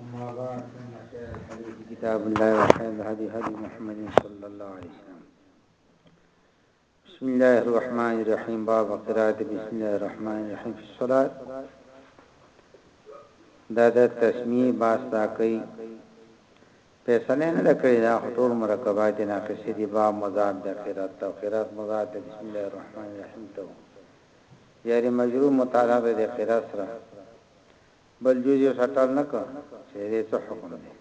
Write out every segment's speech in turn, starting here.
اما بعد فإن خير الحديث كتاب الله وخير الهدي هدي محمد صلى الله عليه وسلم بسم الله الرحمن الرحيم باب قراءة بسم الله الرحمن الرحيم في الصلاة دا د تسمیه باس دا کوي فیصله نه لکړي دا ټول مرکبات ناقصې دي با مضاد د قرات او قرات مضاد د بسم الله الرحمن الرحیم ته یاري مجرور مطالبه د قرات سره بل جوز یو سټل نه کړ چه ددې څه حکم دی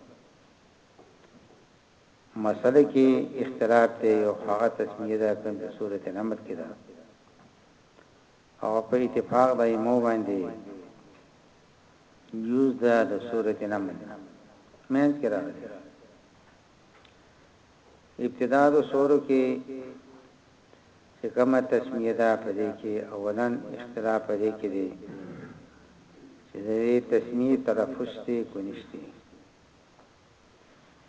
مسله کی اختلاف دی یو هغه تسمیه ده کوم چې سورت نمل کې ده او په اتفاق د ایمو باندې یوز ده د سورت نمل مینس کې راغلی ابتدا د سورو کې چې کومه تسميه ده په دې کې اولا اختلاف په دې کې دی چې د دې تسميې تلفظ شته کو نشته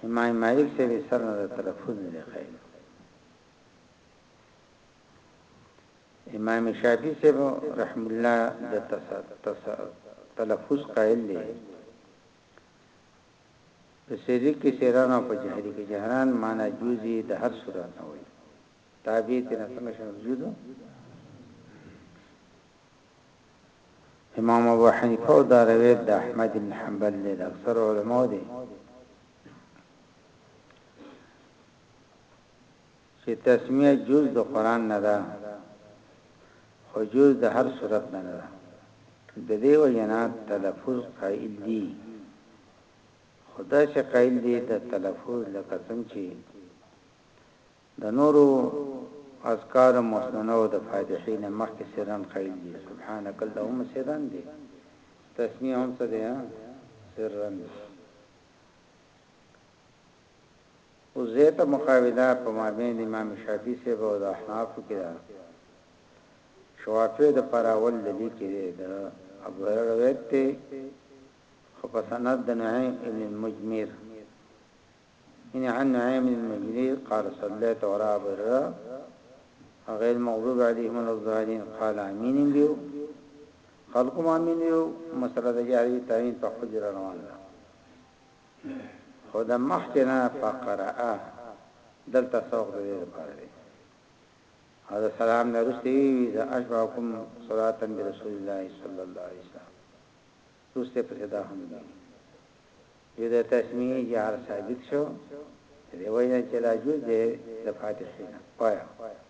امام مالک صاحب سره نه د تلفظ نه دی قائل امام شافعي صاحب رحم الله د تلفظ قائل دی په سري کې سران او په جهري کې جهران معنی جوزي د هر صورت نه وي تابع تینا څنګه شو جوزو امام ابو حنیفه او دا روایت د احمد بن حنبل دی د اکثر علماو دی چی تسمیه جز د قرآن نه ده خو جز د هر سورت نه نه ده ددی وجه نه تلفظ قائل دی خو داسی قائل دی د تلفظ لکه څنګه چی د نورو اذکار مسننه او د فاتحی نه مخکی سرن قائل دی سبحانک اللهم سرن دی تسمیه هم څه دی سرن دی خو زیاته مقابله په مابین امام شافعي صاحب او د احنافو کې ده، شوافعیو لپاره اول دلیل چې دی د ابوهریره روایت دی خو په سند د نعیم ابن المجمر ان عن نعیم بن المجمر قال صلیت وراء ابوهریره غیر المغضوب علیهم ولا الضالین قال امین بیو خلق مؤمن یو مسله د جاری تعین په حجره روان ده خو د مخکې نه فقرأ دلته سوق د دې لپاره دی او د سلام نه رسته وی وی زه اشبعکم صلاتن برسول الله صلی الله علیه وسلم رسته په صدا هم دی یو د تسمیه جهر ثابت شو دی وینا چې لا جز دی د فاتحین پایا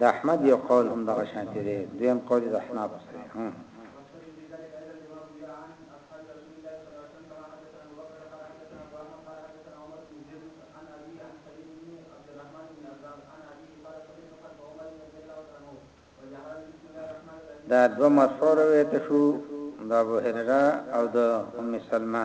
د احمد یو قول هم دغه شانتې دی دویم قول یې د احنافو سره دی هم. دا دوه مرفوع روایت شو د ابو هريره او د ام سلمہ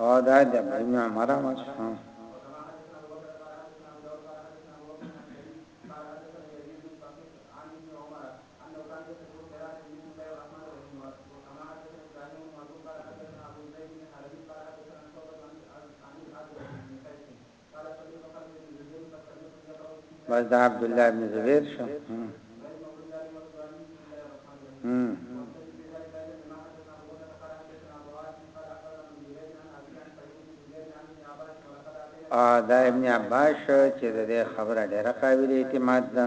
او دا د ابن عمر عمل شو بس دا عبد الله ابن زبیر شو ا دا ابن عباس چې د خبره ډیره قابل اعتماد ده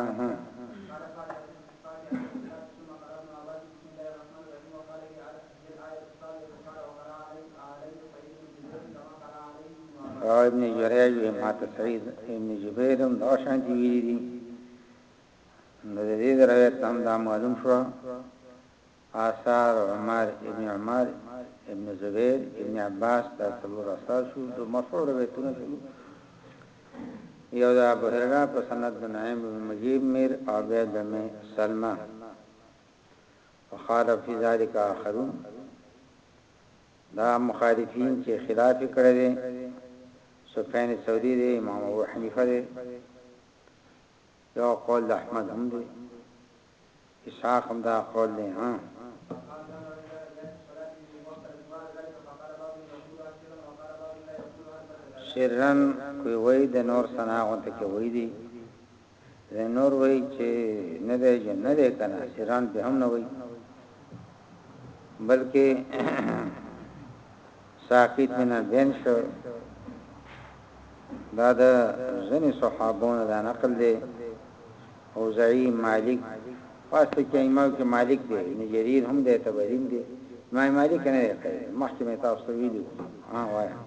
او ابن جریج وی ما ته سعید ابن جبیر هم دا شان دی ویلی دی نو د دې روایت هم دا معلوم شو آثار عمر ابن عمر ابن زبیر ابن عباس دا څلور آثار شو د مرفوع روایتونه شو یو دا ابو هريره په سند د نعیم بن مجیب میر او بیا د سلمہ وخالف فی ذلک آخرون دا مخالفین چې خلاف یې کړی دی سفیان ثوری دی امام ابو حنیفه دی یو قول د احمد هم دی اسحاق هم دا قول دی ها سرن کوي وای د نور سنا غونته کې وای دی ځینې نور وایي چې نه دی چې نه دی که ناصران به هم نه وایي بلکې ساقیت من البین شو دا د ځنې صحابونو دا نقل دی او زعی مالک پاسته کې امام کې مالک دی نجریر هم دی تبریم دی ما مالک نه دی کړی مخکې مې تاسو ویلو ها وایا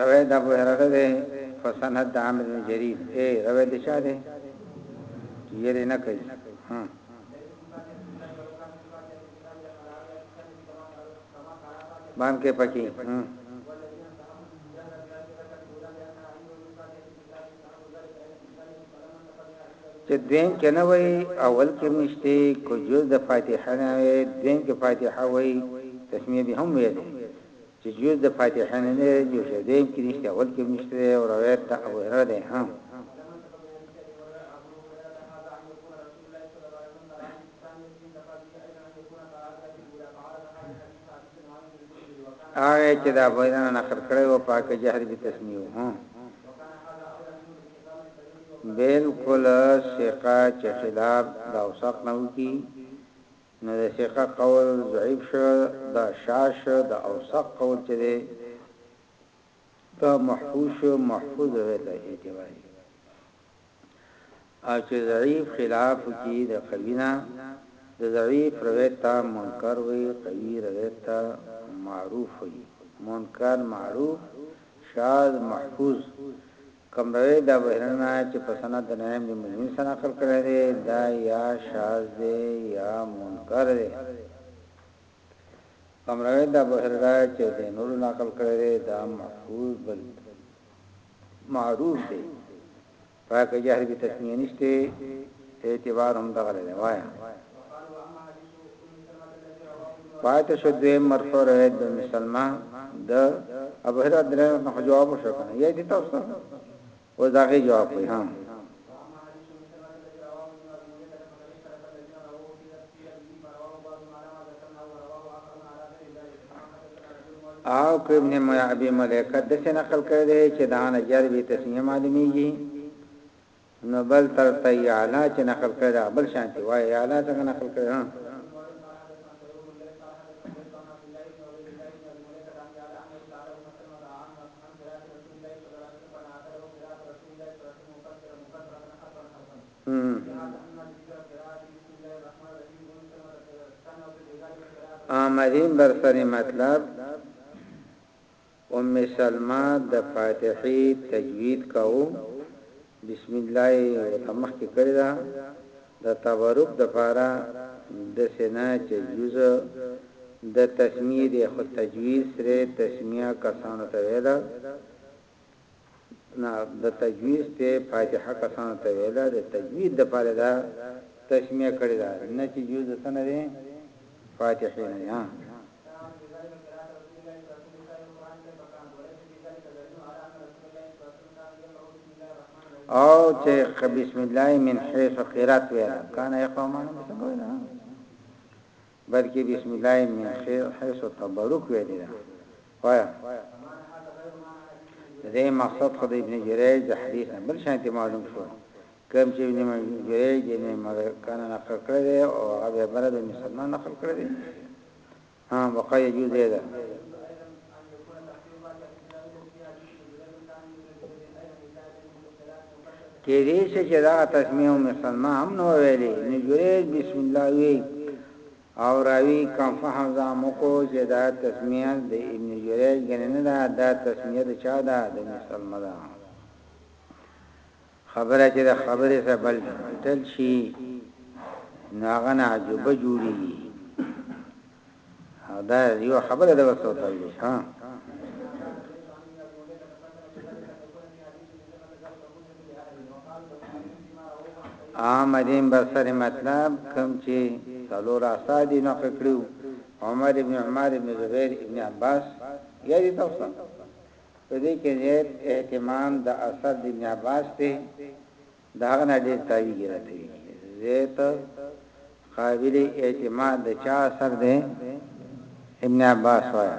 روایت د ابو هرره ده په سند د عامر بن جرير اے روایت چا ده یری نه کوي ها بام کې پکې چې دویم کې نه وای اول کې مشته کو جز د فاتحه نه وای دویم کې فاتحه وای تسمیه به هم ویلې چه جز د فاتحه نه نه دی جوړ شوی دویم کی نشته اول کی هم نشته دی او روایت د ابوهریره دی هم هغه چې دا بوینه نقل کړی او پاک جهر به تسمیو هم بالکل ثقه چې خلاف دا وسق نه وکی نو د ثقه قول ضعیف شو د شاذ شو د اوثق قول چه دی دا محفوظ شو محفوظ غیر له اعتباری او چه ضعیف خلاف کی د قوی نه د ضعیف روایت ته منکر وی قوی روایت ته معروف وی منکر معروف شاذ محفوظ کوم روایت د ابوهریره نه چې په سند د نعیم بن مزمل سره نقل کړی دی دا یا شاذ دی یا منکر دی کوم روایت د ابوهریره چې د نور نقل کړی دی دا محفوظ بل معروف دی پاک جهر به تسمیه نشته اعتبار هم دغه دی وایا پاتې شو دویم مرفوع روایت د ام سلمہ د ابو هريره د روایت نه جواب وشو کنه یې دي تاسو او دا غي جواب کوي ها او که ابن معبی ملکه د څه نقل کړی دی چې دا نه جربی تسمیه معلومیږي نو بل تر ته يي اعلی چي نقل کړی دغه بل شانتي وايي اعلی څنګه نقل کړی ها. آمرين برسري مطلب ام سلمه د فاتحی تجوید کاوه بسم الله یی ورته مخکی کړی ده د تبرک دپاره دسی نه چه جز د تسمیه دی خو تجوید سره تسمیه کسانو ته ویله نه د تجويز پۀ فاتحه کسانو ته ويل د تجويد د پاره دا تسميه کړې ده نه چې جز د څه نه دی فاتحې نه يا. او چې بسم الله من حيث قرات ويل کان يقومانه به څنګه ويل. بلکه بسم الله من حيث التبرک ویلی ده وایه ددې مقصد خود ابن جریج د حدیث نه بل شانتی معلوم شو کوم چې ابن جریج د ملکانه نقل کړی دی او هغه به بره د مسلمان نقل کړی دی ها بقا یجوز دی ده کېدای شي چې دا تسمیه هم سلمه هم نو ویلي نو جریج بسم الله وی او راوی کم فهم دا مکو چې دا تسمیه د ابن جریج غننه دا دا تسمیه د چا دا د مسلمه دا خبره چې د خبرې سره بل ټل شي نو هغه نه عجوبه جوړیږي او دا یو خبره ده وسو ته وي ها آمدین بسر مطلب کم چې څلور اسادی نو کړیو عمر ابن عمر ابن زبیر ابن عباس یادی تاسو په دې کې زیات اهتمام د اثر د ابن عباس دی د هغه نه ډېر تاویږي راته زیات قابل اعتماد د چا اثر دی ابن عباس وایا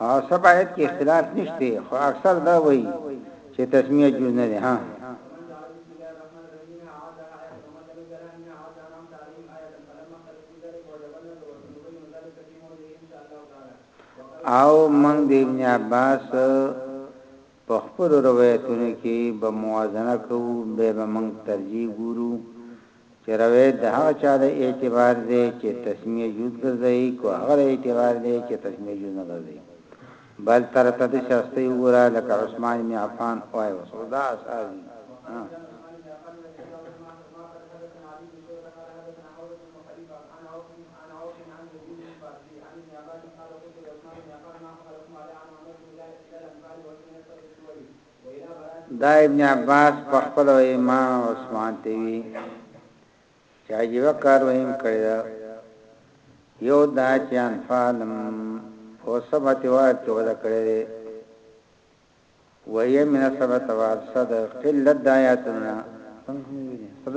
او څه په آیت کې اختلاف نشته خو اکثر دا وایي چې تسمیه جز نه ده ها. او موږ د ابن عباس په خپلو روایتونو کې به موازنه کوو، بیا به موږ ترجیح ګورو، چې روایت د هغه چا د اعتبار دی، چې تسمیه جز ګرځوي، که هغه د اعتبار دی، چې تسمیه جز نه ګرځوي، بل تر ته داسې هستۍ وګوره، لکه عثمان بن عفان او ابو مسعود، دا اثار دي. دا ابن عباس په خپل وحی ما عثمان ته وی چې عجیبه کار وحیم کړی دا یو دا چې انفال او سبت وار کې ودا کړی دی وحی من سبت وار صد قلت دا آیاتنا څنګه ویلی صد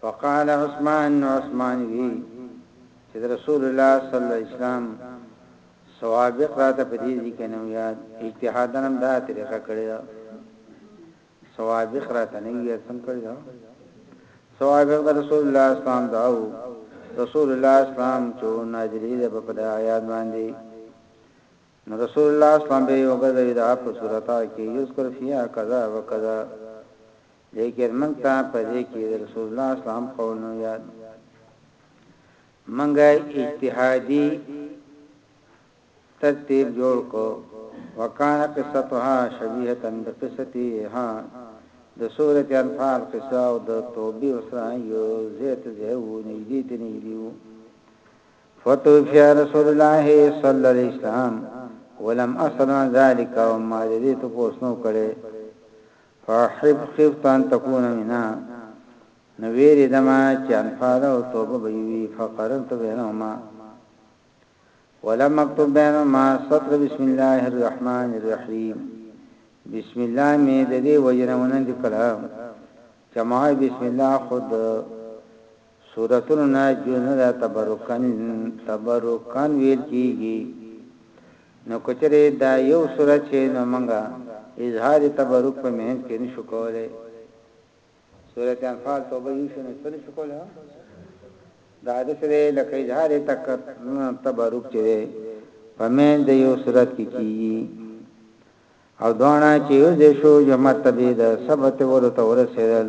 فقال عثمان نو عثمان وی چې رسول الله صلی الله علیه وسلم سوابق راته په دې ځکه نو یاد اجتهاد نن دا طریقه کړی دا سوابق راته نه یې څنګه کړی دا سوابق د رسول الله اسلام داو رسول الله اسلام چې ناجری ده په دې آیات باندې نو رسول الله اسلام به وګرځي دا په سورته کې یذكر فيها کذا وکذا لیکن موږ ته په دې کې د رسول الله اسلام قول نه یاد موږ اجتهادي ترتیب جوړ کو وکانه قصتها شبیهه بقصتها د سورۃ انفال قصه او د توبې وسره یو زیت زه و نږدې ته نږدې وو فتوفی رسول الله صلی الله علیه وسلم ولم اصل ذلك وما دې ته پوښتنه کړې فاحب خفت ان تكون منها نو ویریدمه چې انفال او توبه به یې وي فقررت بینهما ولم اکتب بینهما سطر بسم الله الرحمن الرحیم بسم الله می د دې وجنه ونه لیکله جماع بسم الله خود سورتونو نه جزونه ده تبرکاً ویل کیږي نو که چیرې دا یو سورت شی نو مونږ اظهار تبرک په منځ کې نشو کولای سورت انفال توبه یو شی نو څه نشو کولای دا حدیث دی لکه اظهار تبرک چې دی په منځ د یو سورت کې کیږي او دواړه چې یو ځای شو یو مرتبه د ثبت ورته ورسېدل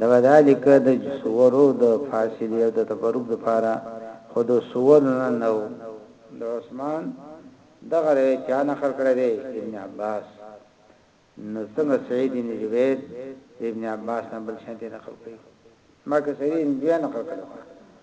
د وذالک د سورو د فاصلی او د تبرک د پاره خو د سور نه نو د عثمان دغه ری چا نقل کړی دی ابن عباس نو څنګه سعید بن جبیر د ابن عباس نه بل شانتی نقل کړی ما که سعید بن جبیر نقل کړی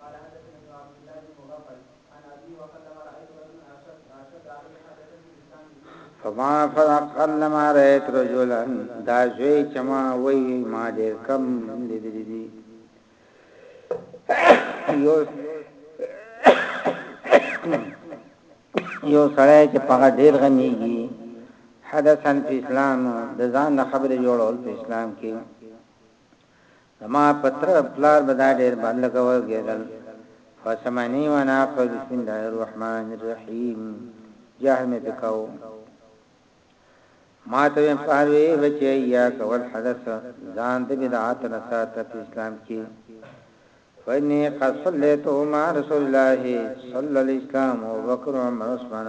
قال حدثني ابن عبد الله بن مغفل عن ابي وقال ما رايت رجلا اشد اشد عليه حدثا في الاسلام منه فما فرق لما رايت رجلا دا زوی چما وی ما ډیر کم لیدلی دی یو یو سړی چې په ډیر غمیږي حدثن په اسلام د ځان خبره جوړول په اسلام کې زما په تره پلار به دا ډېر بد لکه وږېدل فسمعني وانا قول بسم الله الرحمن الرحیم جهر مې په کاو ما ته وې پلار وې بچي یا کول حدث ځان د بدعات نه ساته په اسلام کې فني قد صليت مع رسول الله صلى الله عليه وسلم وبكر عمر عثمان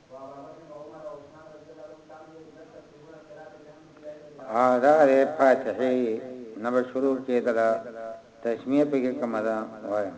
او دا د فاتحې نه به شروع کېدله تسمیه پکې کومه ده وایم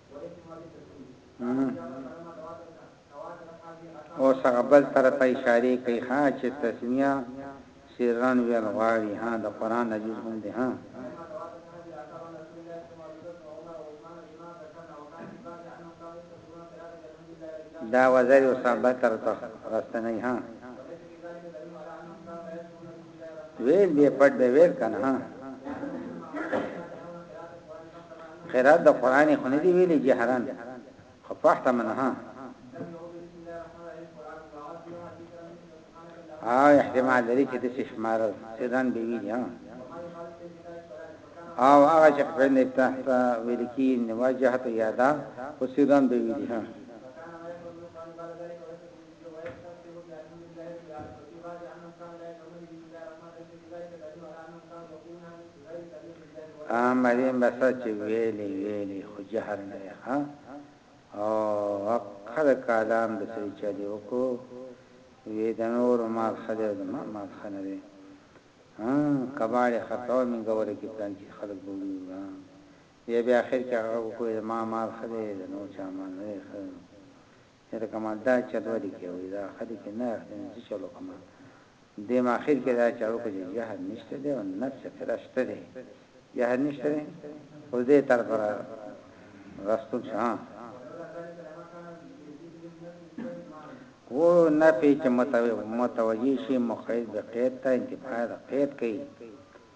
اوس هغه بل طرف ته اشارې کوي ها چې تسمیه سرًا ویل غواړي ها د قرآن نه جز هم دی ها. دا وزر یو څه بل طرف ته راستنوي ها. ویل دی پټ به ویل کنه ها قرات د قران خو نه دی ویلي جهران خو پټه منه ها او احتمال لري چې د شمار سیدان به وی ها او هغه چې په نه تحت ویل کی نواجهت یادا او سیدان به وی ها مریم بسا چې ویلی ویلی خو جهر نه دی ښه او حقه د کالام د سړي چا دې وکړو وی د نورو مال ښه دی او د ما مال ښه نه دی کباړې خرڅوه مې ګوره کې پلان کې خلک به وړي وړه بیا بیا اخر کې هغه وکړو د ما مال ښه دی د نور چا مال نه دی ښه یا لکه ما دا چل ولی کوی دا ښه دی که نه اخلی نو څه چل وکړم دیم اخیر کی دا چل وکړه چی جهل نشته دی او نفس فره شته دی جهل نشته دی اوس دی طرف را راستون شه و نفی چه متوجی شی مقید بقید تا انتفاع دا قید کئی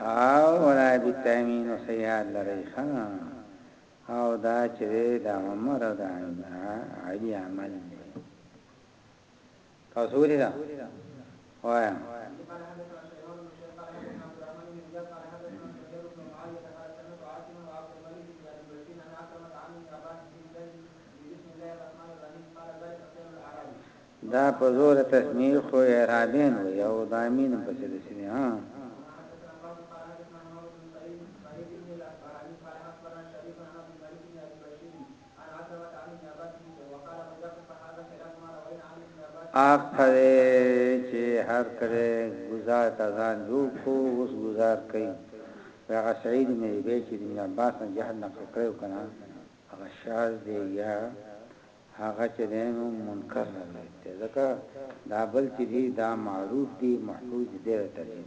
او ولا بالتامین او سیاد لري ښا او دا چې د عمر او د علی عمل دی تاسو ولې دا وایم دا په زور تسمیه خو اعرابین و یو دامین په څه دي ها عن عکرمة عن ابن عباس في ذلك وقال ابو جعفر فهذا خلاف ما روينا عن ابن عباس في ذلك وقال ابو جعفر هغه کړی چی هر کړی ګذار ته ځان جوړ کړو اوس ګذار کوي وی هغه سعيد ابن ربيع چی د ابن عباس نه جهل نقل کړی وو کنه هغه شاذ دی يا هغه چی دی نو منکر روایت دی ځکه دا بل چی دی دا معروف دی محفوظ دی ډيره ترجيح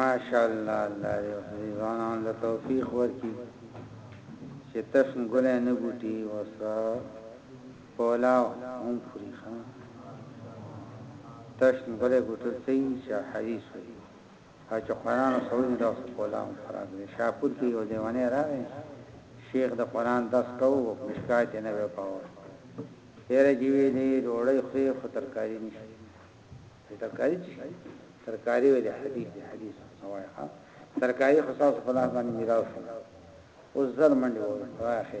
ماشاءالله الله دې وسري ځوانان له توفیق ورکړي چې تشن ګلې نه بوټي وسره پولاو هم خوري ښه تشن ګلې ګټل سي چې حدیث وي او چې قران او سعودي د وخت کولا هم خراب دي شاپور کې یو دیوانه راغی شیخ د قران درس کوو مشکات یې نه وپاوه هره چې وی دی ډوړی خوري خو ترکاری نشي ترکاری چې ترکاری وی دی حدیث دی حدیث سوای ها ترکاری خو تاسو په لاس باندې میراو شو اوس زر منډي وو راخه